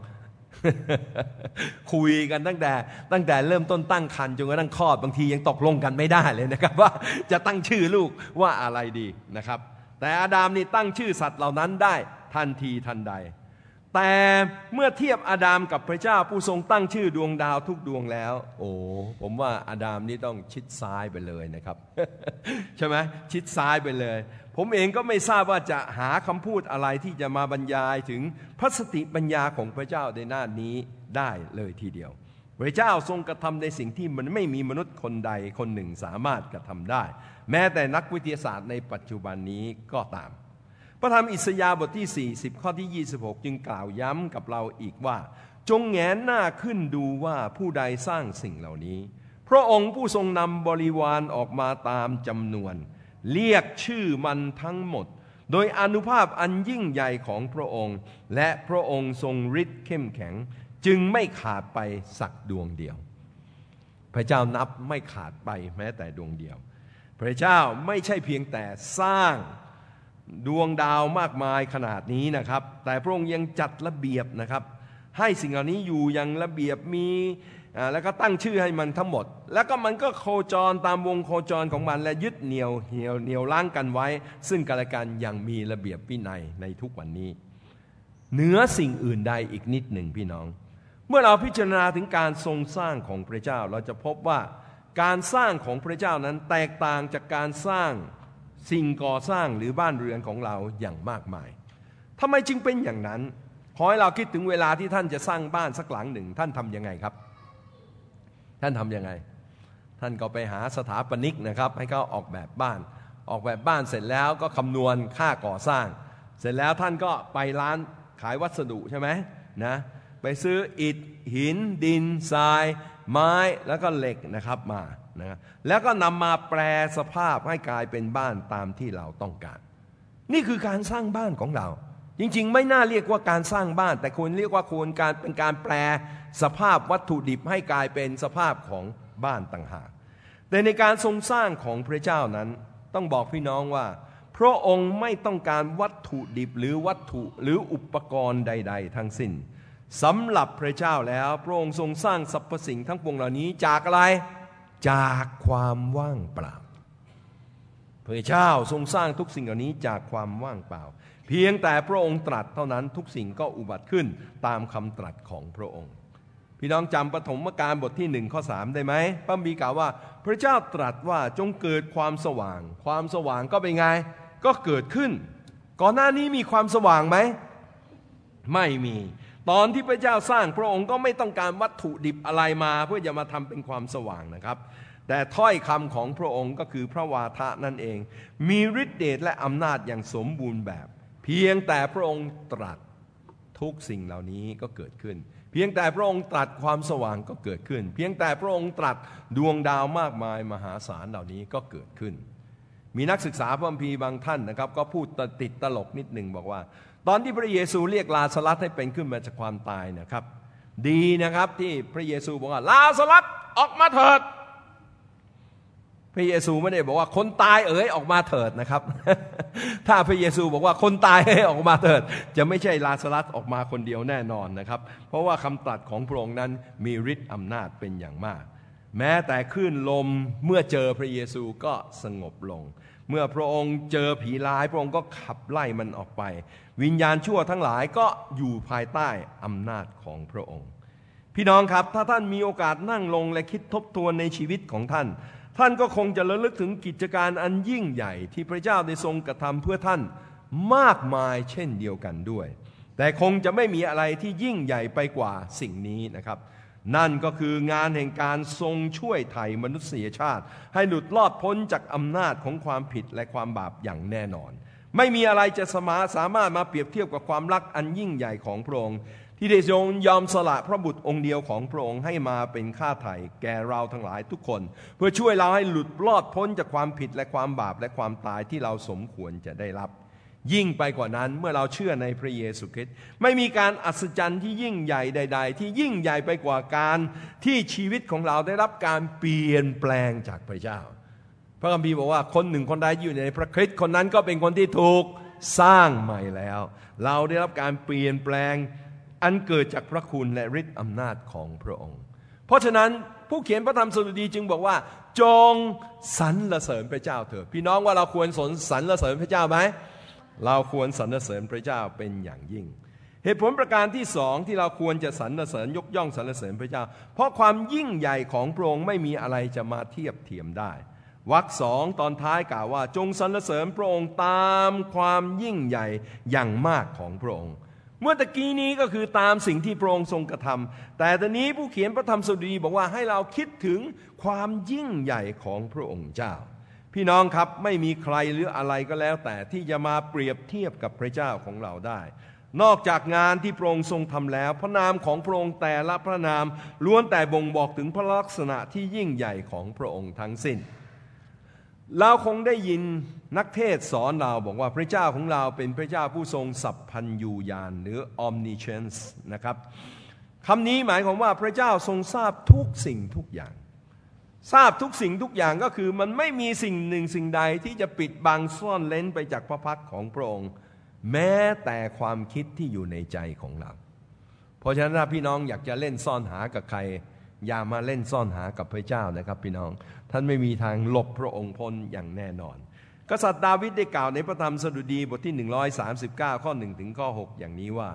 คุยกันตั้งแต่ตั้งแต่เริ่มต้นตั้งคันจนกระทั่งคลอดบางทียังตกลงกันไม่ได้เลยนะครับ ว่าจะตั้งชื่อลูกว่าอะไรดีนะครับ แต่อาดามนี่ตั้งชื่อสัตว์เหล่านั้นได้ทันทีทันใด แต่เมื่อเทียบอาดามกับพระเจ้าผู้ทรงตั้งชื่อดวงดาวทุกดวงแล้ว โอ้ผมว่าอาดามนี่ต้องชิดซ้ายไปเลยนะครับ ใช่ไหมชิดซ้ายไปเลย ผมเองก็ไม่ทราบว่าจะหาคำพูดอะไรที่จะมาบรรยายถึงพระสติปัญญาของพระเจ้าในหน้านี้ได้เลยทีเดียวพระเจ้าทรงกระทำในสิ่งที่มันไม่มีมนุษย์คนใดคนหนึ่งสามารถกระทำได้ แม้แต่นักวิทยาศาสตร์ในปัจจุบันนี้ก็ตาม พระธรรมอิสยาห์บทที่ 40 ข้อที่ 26 จึงกล่าวย้ำกับเราอีกว่า จงแงนหน้าขึ้นดูว่าผู้ใดสร้างสิ่งเหล่านี้ พระองค์ผู้ทรงนำบริวารออกมาตามจำนวน เรียกชื่อมันทั้งหมด โดยอนุภาพอันยิ่งใหญ่ของพระองค์ และพระองค์ทรงฤทธิ์เข้มแข็ง จึงไม่ขาดไปสักดวงเดียว พระเจ้านับไม่ขาดไปแม้แต่ดวงเดียว พระเจ้าไม่ใช่เพียงแต่สร้างดวงดาวมากมายขนาดนี้นะครับ แต่พระองค์ยังจัดระเบียบนะครับ ให้สิ่งเหล่านี้อยู่อย่างระเบียบมีแล้วก็ตั้งชื่อให้มันทั้งหมด แล้วก็มันก็โคจรตามวงโคจรของมันและยึดเหนี่ยวเหนี่ยวเหนี่ยวล้างกันไว้ ซึ่งกันและกันอย่างมีระเบียบวินัยในทุกวันนี้เหนือสิ่งอื่นใดอีกนิดหนึ่งพี่น้อง เมื่อเราพิจารณาถึงการทรงสร้างของพระเจ้าเราจะพบว่า การสร้างของพระเจ้านั้นแตกต่างจากการสร้างสิ่งก่อสร้างหรือบ้านเรือนของเราอย่างมากมายทำไมจึงเป็นอย่างนั้น ขอให้เราคิดถึงเวลาที่ท่านจะสร้างบ้านสักหลังหนึ่ง ท่านทำยังไงครับ ท่านทำยังไง ท่านก็ไปหาสถาปนิกนะครับ ให้เขาออกแบบบ้าน ออกแบบบ้านเสร็จแล้วก็คำนวณค่าก่อสร้าง เสร็จแล้วท่านก็ไปร้านขายวัสดุใช่ไหมนะ ไปซื้ออิฐหิน ดินทราย ไม้แล้วก็เหล็กนะครับมานะแล้วก็นำมาแปลสภาพให้กลายเป็นบ้านตามที่เราต้องการ นี่คือการสร้างบ้านของเรา จริงๆ ไม่น่าเรียกว่าการสร้างบ้าน แต่ควรเรียกว่าควรการเป็นการแปลสภาพวัตถุดิบให้กลายเป็นสภาพของบ้านต่างหากแต่ในการทรงสร้างของพระเจ้านั้นต้องบอกพี่น้องว่า พระองค์ไม่ต้องการวัตถุดิบหรือวัตถุหรืออุปกรณ์ใด ๆ ทั้งสิ้น สำหรับพระเจ้าแล้วพระองค์ทรงสร้างสรรพสิ่งทั้งปวงเหล่านี้จากอะไร จากความว่างเปล่า พระเจ้าทรงสร้างทุกสิ่งเหล่านี้จากความว่างเปล่า เพียงแต่พระองค์ตรัสเท่านั้นทุกสิ่งก็อุบัติขึ้นตามคำตรัสของพระองค์ พี่น้องจำปฐมกาลบทที่หนึ่งข้อสามได้ไหมพระบีกล่าวว่า พระเจ้าตรัสว่าจงเกิดความสว่าง ความสว่างก็เป็นไง ก็เกิดขึ้น ก่อนหน้านี้มีความสว่างไหม ไม่มี ตอนที่พระเจ้าสร้างพระองค์ก็ไม่ต้องการวัตถุดิบอะไรมา เพื่อจะมาทำเป็นความสว่างนะครับ แต่ถ้อยคำของพระองค์ก็คือพระวาทะนั่นเอง มีฤทธิเดชและอำนาจอย่างสมบูรณ์แบบ เพียงแต่พระองค์ตรัสทุกสิ่งเหล่านี้ก็เกิดขึ้น เพียงแต่พระองค์ตรัสความสว่างก็เกิดขึ้น เพียงแต่พระองค์ตรัสดวงดาวมากมายมหาศาลเหล่านี้ก็เกิดขึ้น มีนักศึกษาพระคัมภีร์บางท่านนะครับ ก็พูดติดตลกนิดหนึ่งบอกว่า ตอนที่พระเยซูเรียกลาสลัสให้เป็นขึ้นมาจากความตายนะครับ ดีนะครับที่พระเยซูบอกว่าลาสลัสออกมาเถิด พระเยซูไม่ได้บอกว่าคนตายเอ๋ยออกมาเถิดนะครับ ถ้าพระเยซูบอกว่าคนตายเอ๋ยออกมาเถิด จะไม่ใช่ลาสลัสออกมาคนเดียวแน่นอนนะครับ เพราะว่าคำตรัสของพระองค์นั้นมีฤทธิ์อำนาจเป็นอย่างมาก แม้แต่คลื่นลมเมื่อเจอพระเยซูก็สงบลง เมื่อพระองค์เจอผีร้าย พระองค์ก็ขับไล่มันออกไป วิญญาณชั่วทั้งหลายก็อยู่ภายใต้อำนาจของพระองค์ พี่น้องครับถ้าท่านมีโอกาสนั่งลงและคิดทบทวนในชีวิตของท่าน ท่านก็คงจะระลึกถึงกิจการอันยิ่งใหญ่ที่พระเจ้าได้ทรงกระทำเพื่อท่านมากมายเช่นเดียวกันด้วย แต่คงจะไม่มีอะไรที่ยิ่งใหญ่ไปกว่าสิ่งนี้นะครับ นั่นก็คืองานแห่งการทรงช่วยไถ่มนุษยชาติ ให้หลุดลอดพ้นจากอำนาจของความผิดและความบาปอย่างแน่นอน ไม่มีอะไรจะสมาสามารถมาเปรียบเทียบกับความรักอันยิ่งใหญ่ของพระองค์ที่ได้ทรงยอมสละพระบุตรองค์เดียวของพระองค์ให้มาเป็นค่าไถ่แก่เราทั้งหลายทุกคน เพื่อช่วยเราให้หลุดรอดพ้นจากความผิดและความบาปและความตายที่เราสมควรจะได้รับ ยิ่งไปกว่านั้นเมื่อเราเชื่อในพระเยซูคริสต์ไม่มีการอัศจรรย์ที่ยิ่งใหญ่ใด ๆ ที่ยิ่งใหญ่ไปกว่าการที่ชีวิตของเราได้รับการเปลี่ยนแปลงจากพระเจ้า พระคัมภีร์บอกว่าคนหนึ่งคนใดอยู่ในพระคริสต์คนนั้นก็เป็นคนที่ถูกสร้างใหม่แล้ว เราได้รับการเปลี่ยนแปลงอันเกิดจากพระคุณและฤทธิ์อำนาจของพระองค์ เพราะฉะนั้นผู้เขียนพระธรรมสดุดีจึงบอกว่า จงสรรเสริญพระเจ้าเถิดพี่น้องว่าเราควรสนสรรเสริญพระเจ้าไหม เราควรสรรเสริญพระเจ้าเป็นอย่างยิ่ง เหตุผลประการที่สองที่เราควรจะสรรเสริญยกย่องสรรเสริญพระเจ้า เพราะความยิ่งใหญ่ของพระองค์ไม่มีอะไรจะมาเทียบเทียมได้วรรคสองตอนท้ายกล่าวว่า จงสรรเสริญพระองค์ตามความยิ่งใหญ่อย่างมากของพระองค์ เมื่อตะกี้นี้ก็คือตามสิ่งที่พระองค์ทรงกระทำแต่ตอนนี้ผู้เขียนพระธรรมสุดีบอกว่าให้เราคิดถึงความยิ่งใหญ่ของพระองค์เจ้า พี่น้องครับไม่มีใครหรืออะไรก็แล้ว แต่ที่จะมาเปรียบเทียบกับพระเจ้าของเราได้ นอกจากงานที่พระองค์ทรงทำแล้ว พระนามของพระองค์แต่ละพระนามล้วนแต่บ่งบอกถึงพระลักษณะที่ยิ่งใหญ่ของพระองค์ทั้งสิ้น เราคงได้ยินนักเทศสอนเราบอกว่าพระเจ้าของเราเป็นพระเจ้าผู้ทรงสัพพัญญูญาณหรือ omniscience นะครับคำนี้หมายความว่าพระเจ้าทรงทราบทุกสิ่งทุกอย่าง ทราบทุกสิ่งทุกอย่างก็คือมันไม่มีสิ่งหนึ่งสิ่งใดที่จะปิดบังซ่อนเล้นไปจากพระพักของพระองค์ แม้แต่ความคิดที่อยู่ในใจของเรา เพราะฉะนั้นถ้าพี่น้องอยากจะเล่นซ่อนหากับใคร อย่ามาเล่นซ่อนหากับพระเจ้านะครับพี่น้อง ท่านไม่มีทางหลบพระองค์พ้นอย่างแน่นอน กษัตริย์ดาวิดได้กล่าวในพระธรรมสดุดีบทที่ 139 ข้อ 1 ถึงข้อ 6 อย่างนี้ว่า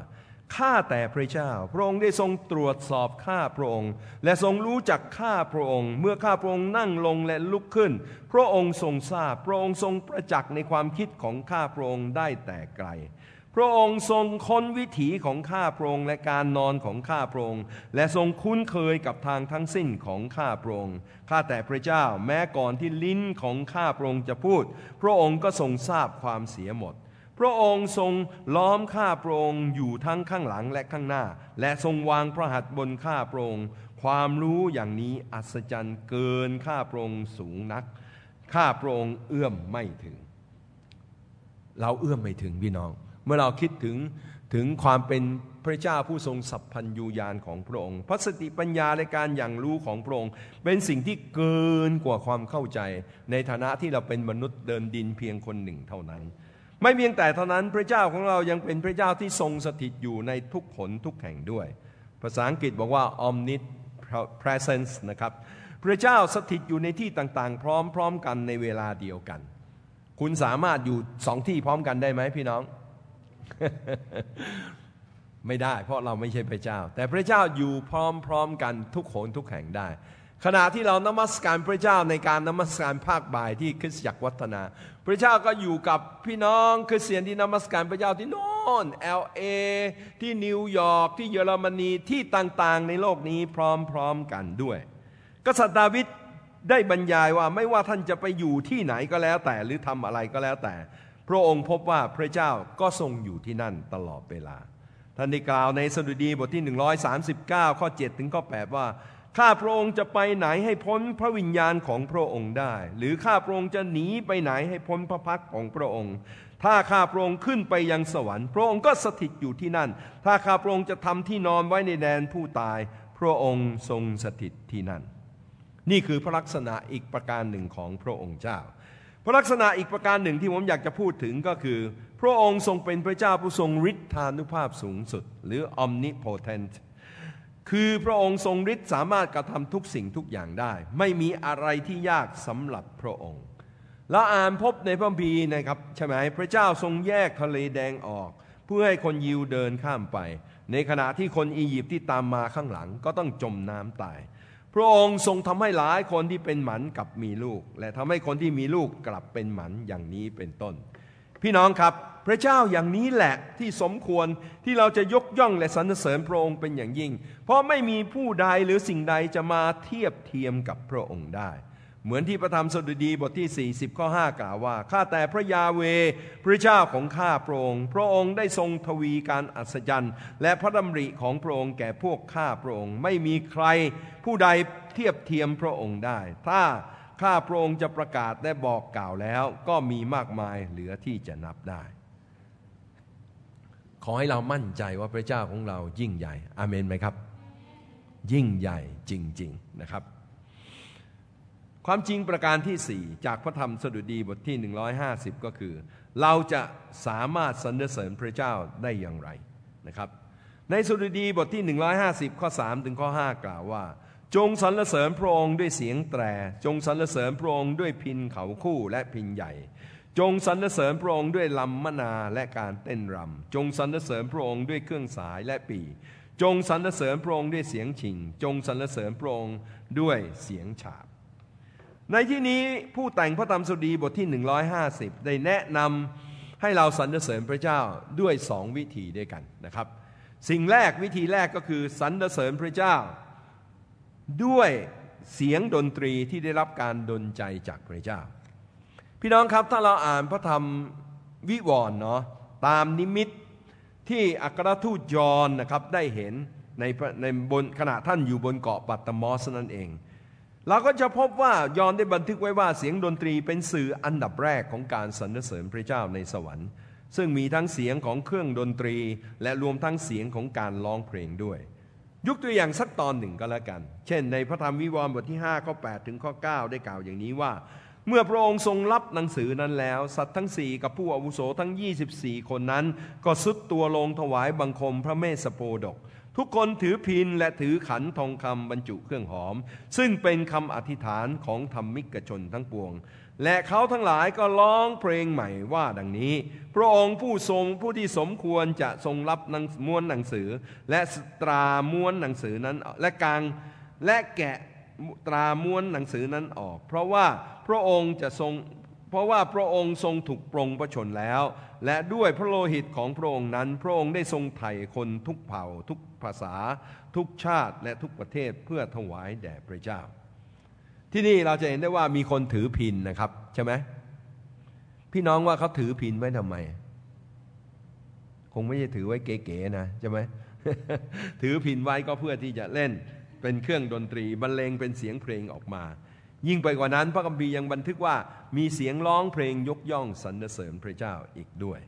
ข้าแต่พระเจ้า พระองค์ได้ทรงตรวจสอบข้าพระองค์ และทรงรู้จักข้าพระองค์ เมื่อข้าพระองค์นั่งลงและลุกขึ้น พระองค์ทรงทราบ พระองค์ทรงประจักษ์ในความคิดของข้าพระองค์ได้แต่ไกล พระองค์ทรงค้นวิถีของข้าพระองค์และการนอนของข้าพระองค์ และทรงคุ้นเคยกับทางทั้งสิ้นของข้าพระองค์ ข้าแต่พระเจ้าแม้ก่อนที่ลิ้นของข้าพระองค์จะพูด พระองค์ก็ทรงทราบความเสียหมด พระองค์ทรงล้อมข้าพระองค์อยู่ทั้งข้างหลังและข้างหน้า และทรงวางพระหัตถ์บนข้าพระองค์ความรู้อย่างนี้อัศจรรย์เกินข้าพระองค์สูงนัก ข้าพระองค์เอื้อมไม่ถึง เราเอื้อมไม่ถึงพี่น้อง เมื่อเราคิดถึงถึงความเป็นพระเจ้าผู้ทรงสัพพัญญูญาณของพระองค์ พระสติปัญญาในการอย่างรู้ของพระองค์ เป็นสิ่งที่เกินกว่าความเข้าใจ ในฐานะที่เราเป็นมนุษย์เดินดินเพียงคนหนึ่งเท่านั้น ไม่เพียงแต่เท่านั้นพระเจ้าของเรายังเป็นพระเจ้าที่ทรงสถิตอยู่ในทุกผลทุกแห่งด้วย ภาษาอังกฤษบอกว่า omnipresence นะครับพระเจ้าสถิตอยู่ในที่ต่างๆ พร้อมๆกันในเวลาเดียวกัน คุณสามารถอยู่สองที่พร้อมกันได้ไหมพี่น้อง ไม่ได้ เพราะเราไม่ใช่พระเจ้า แต่พระเจ้าอยู่พร้อมๆกันทุกโขนทุกแห่งได้ ขณะที่เรานมัสการพระเจ้าในการนมัสการภาคบ่ายที่คริสตจักรวัฒนา พระเจ้าก็อยู่กับพี่น้องคริสเตียนที่นมัสการพระเจ้าที่โน่น LA ที่นิวยอร์กที่เยอรมนีที่ต่างๆ ในโลกนี้พร้อมๆกันด้วย กษัตริย์ดาวิดได้บรรยายว่าไม่ว่าท่านจะไปอยู่ที่ไหนก็แล้วแต่หรือทำอะไรก็แล้วแต่ พระองค์พบว่าพระเจ้าก็ทรงอยู่ที่นั่นตลอดเวลา ท่านได้กล่าวในสดุดีบทที่ 139 ข้อ 7 ถึงข้อ 8 ว่า ข้าพระองค์จะไปไหนให้พ้นพระวิญญาณของพระองค์ได้ หรือข้าพระองค์จะหนีไปไหนให้พ้นพระพักของพระองค์ ถ้าข้าพระองค์ขึ้นไปยังสวรรค์ พระองค์ก็สถิตอยู่ที่นั่น ถ้าข้าพระองค์จะทำที่นอนไว้ในแดนผู้ตาย พระองค์ทรงสถิตที่นั่น นี่คือพระลักษณะอีกประการหนึ่งของพระองค์เจ้า พระลักษณะอีกประการหนึ่งที่ผมอยากจะพูดถึงก็คือ พระองค์ทรงเป็นพระเจ้าผู้ทรงฤทธานุภาพสูงสุด หรือ omnipotent คือพระองค์ทรงฤทธิ์สามารถกระทำทุกสิ่งทุกอย่างได้ ไม่มีอะไรที่ยากสำหรับพระองค์ แลวอ่านพบในพระบีนะครับใช่ไหมพระเจ้าทรงแยกทะเลแดงออก เพื่อให้คนยิวเดินข้ามไป ในขณะที่คนอียิปต์ที่ตามมาข้างหลังก็ต้องจมน้ำตาย พระองค์ทรงทำให้หลายคนที่เป็นหมันกลับมีลูก และทำให้คนที่มีลูกกลับเป็นหมันอย่างนี้เป็นต้น พี่น้องครับ พระเจ้าอย่างนี้แหละที่สมควรที่เราจะยกย่องและสรรเสริญพระองค์เป็นอย่างยิ่ง เพราะไม่มีผู้ใดหรือสิ่งใดจะมาเทียบเทียมกับพระองค์ได้ เหมือนที่พระธรรมสดุดีบทที่ 40 ข้อ 5 กล่าวว่า ข้าแต่พระยาเว พระเจ้าของข้าพระองค์ พระองค์ได้ทรงทวีการอัศจรรย์ และพระดำริของพระองค์แก่พวกข้าพระองค์ ไม่มีใครผู้ใดเทียบเทียมพระองค์ได้ ถ้าข้าพระองค์จะประกาศและบอกกล่าวแล้ว ก็มีมากมายเหลือที่จะนับได้ ขอให้เรามั่นใจว่าพระเจ้าของเรายิ่งใหญ่ อาเมนไหมครับ ยิ่งใหญ่จริง ๆนะครับ ความจริงประการที่สี่จากพระธรรมสดุดีบทที่ 150 ก็คือ เราจะสามารถสรรเสริญพระเจ้าได้อย่างไรนะครับ ในสดุดีบทที่ 150 ข้อ 3 ถึงข้อ 5 กล่าวว่า จงสรรเสริญพระองค์ด้วยเสียงแตร จงสรรเสริญพระองค์ด้วยพินเขาคู่และพินใหญ่ จงสรรเสริญพระองค์ด้วยลำมนาและการเต้นรำจงสรรเสริญพระองค์ด้วยเครื่องสายและปี จงสรรเสริญพระองค์ด้วยเสียงฉิง จงสรรเสริญพระองค์ด้วยเสียงฉาบ ในที่นี้ผู้แต่งพระธรรมสุดีบทที่ 150 ได้แนะนำให้เราสรรเสริญพระเจ้าด้วยสองวิธีด้วยกันนะครับ สิ่งแรกวิธีแรกก็คือสรรเสริญพระเจ้า ด้วยเสียงดนตรีที่ได้รับการดนใจจากพระเจ้า พี่น้องครับถ้าเราอ่านพระธรรมวิวรณ์เนาะตามนิมิตที่อัครทูตยอนนะครับได้เห็นในในบนขณะท่านอยู่บนเกาะปัตตมอสนั่นเอง เราก็จะพบว่ายอนได้บันทึกไว้ว่าเสียงดนตรีเป็นสื่ออันดับแรกของการสรรเสริญพระเจ้าในสวรรค์ ซึ่งมีทั้งเสียงของเครื่องดนตรี และรวมทั้งเสียงของการร้องเพลงด้วย ยกตัวอย่างสักตอนหนึ่งก็แล้วกัน เช่น ในพระธรรมวิวรณ์บทที่5ข้อ8ถึงข้อ 9 ได้กล่าวอย่างนี้ว่า เมื่อพระองค์ทรงรับหนังสือนั้นแล้ว สัตว์ทั้งสี่กับผู้อาวุโสทั้ง 24 คนนั้น ก็สุดตัวลงถวายบังคมพระเมสสโปดก ทุกคนถือพินและถือขันทองคำบรรจุเครื่องหอม ซึ่งเป็นคำอธิษฐานของธรรมิกชนทั้งปวง และเขาทั้งหลายก็ร้องเพลงใหม่ว่าดังนี้ พระองค์ผู้ทรงผู้ที่สมควรจะทรงรับม้วนหนังสือ และตราม้วนหนังสือนั้นและกางและแกะ ตราม้วนหนังสือนั้นออก เพราะว่าพระองค์จะทรงเพราะว่าพระองค์ทรงถูกปรงประชนแล้ว และด้วยพระโลหิตของพระองค์นั้น พระองค์ได้ทรงไถ่คนทุกเผ่า ทุกภาษา ทุกชาติและทุกประเทศเพื่อถวายแด่พระเจ้า ที่นี่เราจะเห็นได้ว่ามีคนถือพินนะครับใช่ไหมพี่น้องว่าเขาถือพินไว้ทำไม คงไม่ใช่ถือไว้เก๋ๆนะใช่ไหมถือพินไว้ก็เพื่อที่จะเล่น เป็นเครื่องดนตรีบรรเลงเป็นเสียงเพลงออกมา ยิ่งไปกว่านั้นพระคัมภีร์ยังบันทึกว่ามีเสียงร้องเพลงยกย่องสรรเสริญพระเจ้าอีกด้วย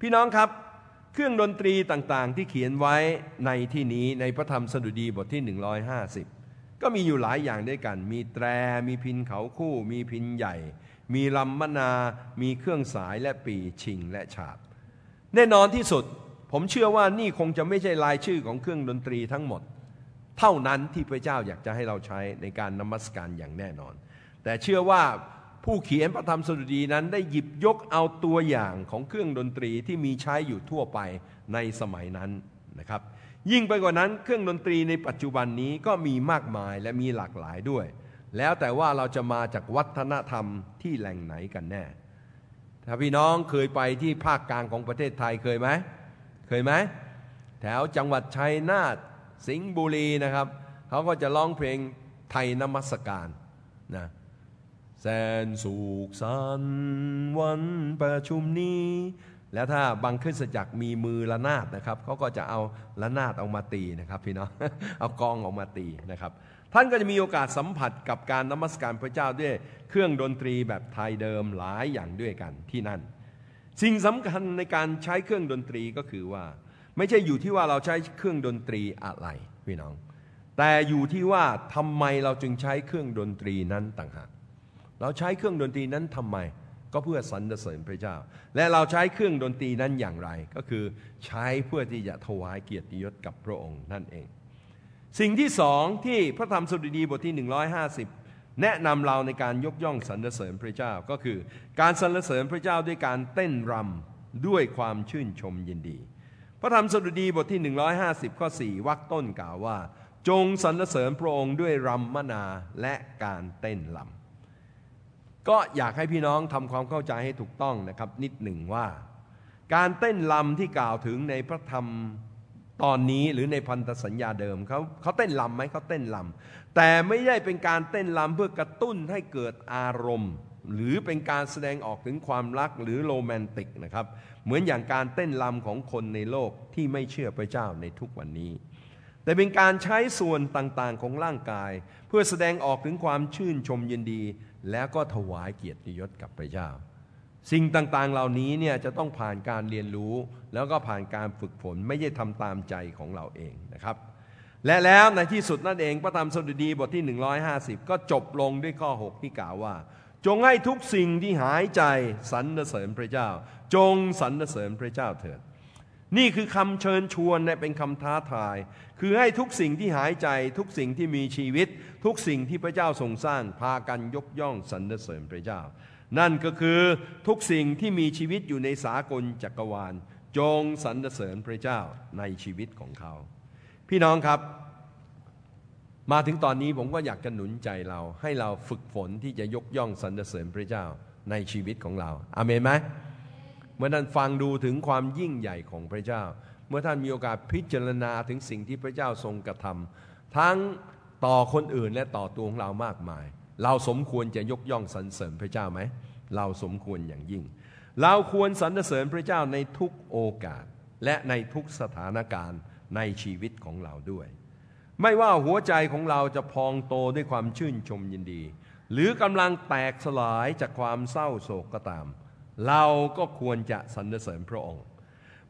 พี่น้องครับเครื่องดนตรีต่างๆ ที่เขียนไว้ในที่นี้ในพระธรรมสดุดีบทที่ 150 ก็มีอยู่หลายอย่างด้วยกัน มีแตร มีพินเขาคู่ มีพินใหญ่ มีลำมนา มีเครื่องสายและปีชิงและฉาบ แน่นอนที่สุด ผมเชื่อว่านี่คงจะไม่ใช่รายชื่อของเครื่องดนตรีทั้งหมด เท่านั้นที่พระเจ้าอยากจะให้เราใช้ในการนมัสการอย่างแน่นอน แต่เชื่อว่าผู้เขียนพระธรรมสดุดีนั้นได้หยิบยกเอาตัวอย่างของเครื่องดนตรีที่มีใช้อยู่ทั่วไปในสมัยนั้นนะครับ ยิ่งไปกว่านั้นเครื่องดนตรีในปัจจุบันนี้ก็มีมากมายและมีหลากหลายด้วย แล้วแต่ว่าเราจะมาจากวัฒนธรรมที่แหล่งไหนกันแน่ ถ้าพี่น้องเคยไปที่ภาคกลางของประเทศไทยเคยไหมเคยไหมแถวจังหวัดชัยนาท สิงห์บุรีนะครับเขาก็จะร้องเพลงไทยนมัสการนะแสนสุขสันวันประชุมนี้ แล้วถ้าบางขึ้นสจักมีมือละนาดนะครับเขาก็จะเอาละนาดออกมาตีนะครับพี่น้องเอากองออกมาตีนะครับ ท่านก็จะมีโอกาสสัมผัสกับการนมัสการพระเจ้าด้วย เครื่องดนตรีแบบไทยเดิมหลายอย่างด้วยกันที่นั่น สิ่งสำคัญในการใช้เครื่องดนตรีก็คือว่า ไม่ใช่อยู่ที่ว่าเราใช้เครื่องดนตรีอะไรพี่น้อง แต่อยู่ที่ว่าทำไมเราจึงใช้เครื่องดนตรีนั้นต่างหากเราใช้เครื่องดนตรีนั้นทำไม ก็เพื่อสรรเสริญพระเจ้า และเราใช้เครื่องดนตรีนั้นอย่างไร ก็คือใช้เพื่อที่จะถวายเกียรติยศกับพระองค์นั่นเอง สิ่งที่สองที่พระธรรมสุดีบทที่ 150 แนะนำเราในการยกย่องสรรเสริญพระเจ้าก็คือ การสรรเสริญพระเจ้าด้วยการเต้นรำด้วยความชื่นชมยินดี ระธรรมสดุดีบทที่ 150 ข้อ 4วรรคต้นกล่าวว่า จงสรรเสริญพระองค์ด้วยรำมนาและการเต้นลำก็อยากให้พี่น้องทำความเข้าใจให้ถูกต้องนะครับ นิดหนึ่งว่า การเต้นลำที่กล่าวถึงในพระธรรมตอนนี้หรือในพันธสัญญาเดิมเขาเขาเต้นลำไหมเขาเต้นลำแต่ไม่ใช่เป็นการเต้นลำเพื่อกระตุ้นให้เกิดอารมณ์ หรือเป็นการแสดงออกถึงความรักหรือโรแมนติกนะครับ เหมือนอย่างการเต้นลำของคนในโลกที่ไม่เชื่อพระเจ้าในทุกวันนี้ แต่เป็นการใช้ส่วนต่างๆของร่างกาย เพื่อแสดงออกถึงความชื่นชมยินดี แล้วก็ถวายเกียรติยศกับพระเจ้า สิ่งต่างๆเหล่านี้เนี่ยจะต้องผ่านการเรียนรู้ แล้วก็ผ่านการฝึกฝนไม่ใช่ทำตามใจของเราเองนะครับและแล้วในที่สุดนั่นเองพระธรรมสดุดีบทที่ 150 ก็จบลงด้วยข้อ 6 ที่กล่าวว่า จงให้ทุกสิ่งที่หายใจสรรเสริญพระเจ้า จงสรรเสริญพระเจ้าเถิด นี่คือคำเชิญชวนและเป็นคำท้าทาย คือให้ทุกสิ่งที่หายใจทุกสิ่งที่มีชีวิต ทุกสิ่งที่พระเจ้าทรงสร้างพากันยกย่องสรรเสริญพระเจ้า นั่นก็คือทุกสิ่งที่มีชีวิตอยู่ในสากลจักรวาล จงสรรเสริญพระเจ้าในชีวิตของเขา พี่น้องครับมาถึงตอนนี้ผมก็อยากจะหนุนใจเรา ให้เราฝึกฝนที่จะยกย่องสรรเสริญพระเจ้าในชีวิตของเรา อาเมนไหม เมื่อท่านฟังดูถึงความยิ่งใหญ่ของพระเจ้า เมื่อท่านมีโอกาสพิจารณาถึงสิ่งที่พระเจ้าทรงกระทำทั้งต่อคนอื่นและต่อตัวของเรามากมาย เราสมควรจะยกย่องสรรเสริญพระเจ้าไหม เราสมควรอย่างยิ่ง เราควรสรรเสริญพระเจ้าในทุกโอกาสและในทุกสถานการณ์ในชีวิตของเราด้วย ไม่ว่าหัวใจของเราจะพองโตด้วยความชื่นชมยินดี หรือกำลังแตกสลายจากความเศร้าโศกก็ตาม เราก็ควรจะสรรเสริญพระองค์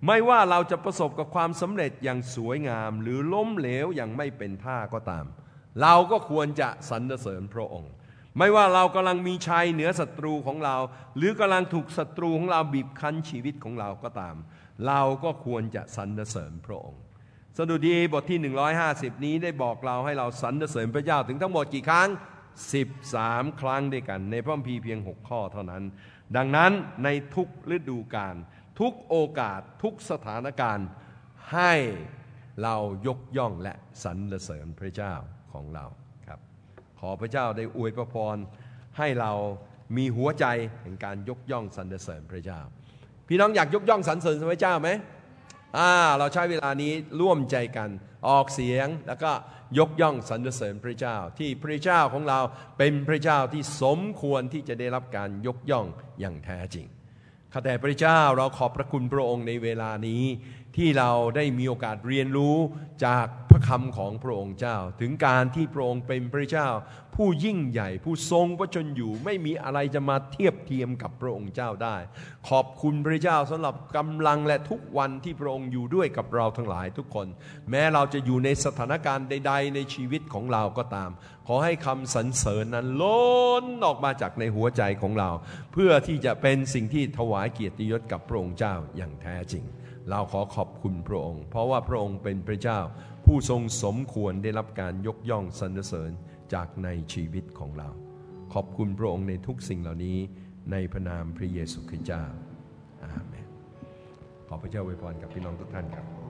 ไม่ว่าเราจะประสบกับความสำเร็จอย่างสวยงาม หรือล้มเหลวอย่างไม่เป็นท่าก็ตาม เราก็ควรจะสรรเสริญพระองค์ ไม่ว่าเรากำลังมีชัยเหนือศัตรูของเรา หรือกำลังถูกศัตรูของเราบีบคั้นชีวิตของเราก็ตาม เราก็ควรจะสรรเสริญพระองค์สดุดีบทที่ 150 นี้ได้บอกเราให้เราสรรเสริญพระเจ้าถึงทั้งหมดกี่ครั้ง 13 ครั้งด้วยกัน ในพระคัมภีร์เพียง 6 ข้อเท่านั้น ดังนั้นในทุกฤดูกาลทุกโอกาสทุกสถานการณ์ให้เรายกย่องและสรรเสริญพระเจ้าของเราครับ ขอพระเจ้าได้อวยพระพรให้เรามีหัวใจแห่งการยกย่องสรรเสริญพระเจ้า พี่น้องอยากยกย่องสรรเสริญพระเจ้าไหม อ่าเราใช้เวลานี้ร่วมใจกันออกเสียงแล้วก็ยกย่องสรรเสริญพระเจ้า ที่พระเจ้าของเราเป็นพระเจ้าที่สมควรที่จะได้รับการยกย่องอย่างแท้จริงข้าแต่พระเจ้าเราขอบพระคุณพระองค์ในเวลานี้ ที่เราได้มีโอกาสเรียนรู้จาก ระคำของพระองค์เจ้า ถึงการที่พระองค์เป็นพระเจ้า ผู้ยิ่งใหญ่ผู้ทรงพระชนอยู่ไม่มีอะไรจะมาเทียบเทียมกับพระองค์เจ้าได้ ขอบคุณพระเจ้าสำหรับกำลังและทุกวันที่พระองค์อยู่ด้วยกับเราทั้งหลายทุกคน แม้เราจะอยู่ในสถานการณ์ใด ๆ ในชีวิตของเราก็ตาม ขอให้คำสรรเสริญนั้นล้นออกมาจากในหัวใจของเรา เพื่อที่จะเป็นสิ่งที่ถวายเกียรติยศกับพระองค์เจ้าอย่างแท้จริง เราขอขอบคุณพระองค์ เพราะว่าพระองค์เป็นพระเจ้า ผู้ทรงสมควรได้รับการยกย่องสรรเสริญจากในชีวิตของเรา ขอบคุณพระองค์ในทุกสิ่งเหล่านี้ในพระนามพระเยซูคริสต์เจ้าอาเมนขอพระเจ้าอวยพรกับพี่น้องทุกท่านครับ